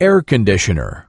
air conditioner.